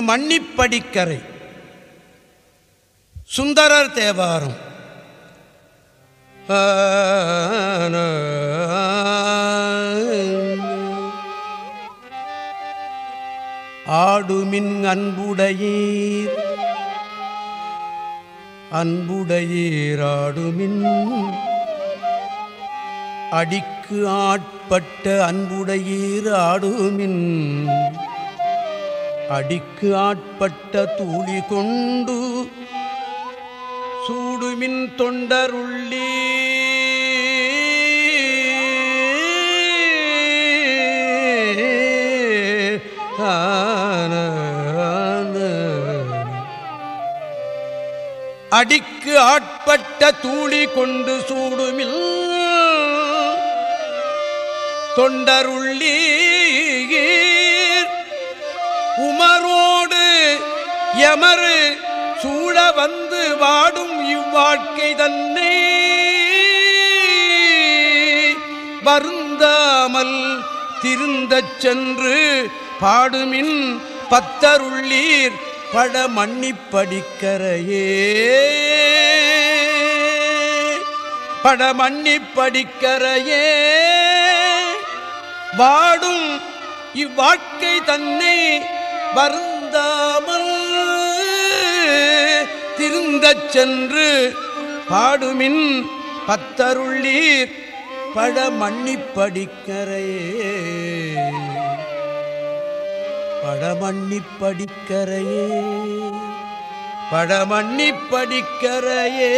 திரு மன்னிப்படிக்கரை. சுந்தரர் தேவாரம். ஆடுமின் அன்புடையீர். அன்புடையீர் ஆடுமின். அடிக்கு ஆட்பட்ட அன்புடையீர் ஆடுமின். அடிக்கு ஆட்பட்ட தூளி கொண்டு சூடுமின் தொண்டருள்ளி அடிக்கு ஆட்பட்ட தூளி கொண்டு சூடுமில் தொண்டருள்ளீ எமறு சூழ வந்து வாடும் இவ்வாழ்க்கை தன்னை. வருந்தாமல் திருந்தச் சென்று பாடுமின் பத்தருள்ளீர் பட மன்னிப்படிக்கரையே பட மன்னிப்படிக்கரையே வாடும் இவ்வாழ்க்கை தன்னை. வருந்தாமல் பொருந்தச் சென்று பாடுமின் பத்தருள்ளீர் பட மன்னிப்படிக்கரையே படமன்னிப்படிக்கரையே படமன்னிப்படிக்கரையே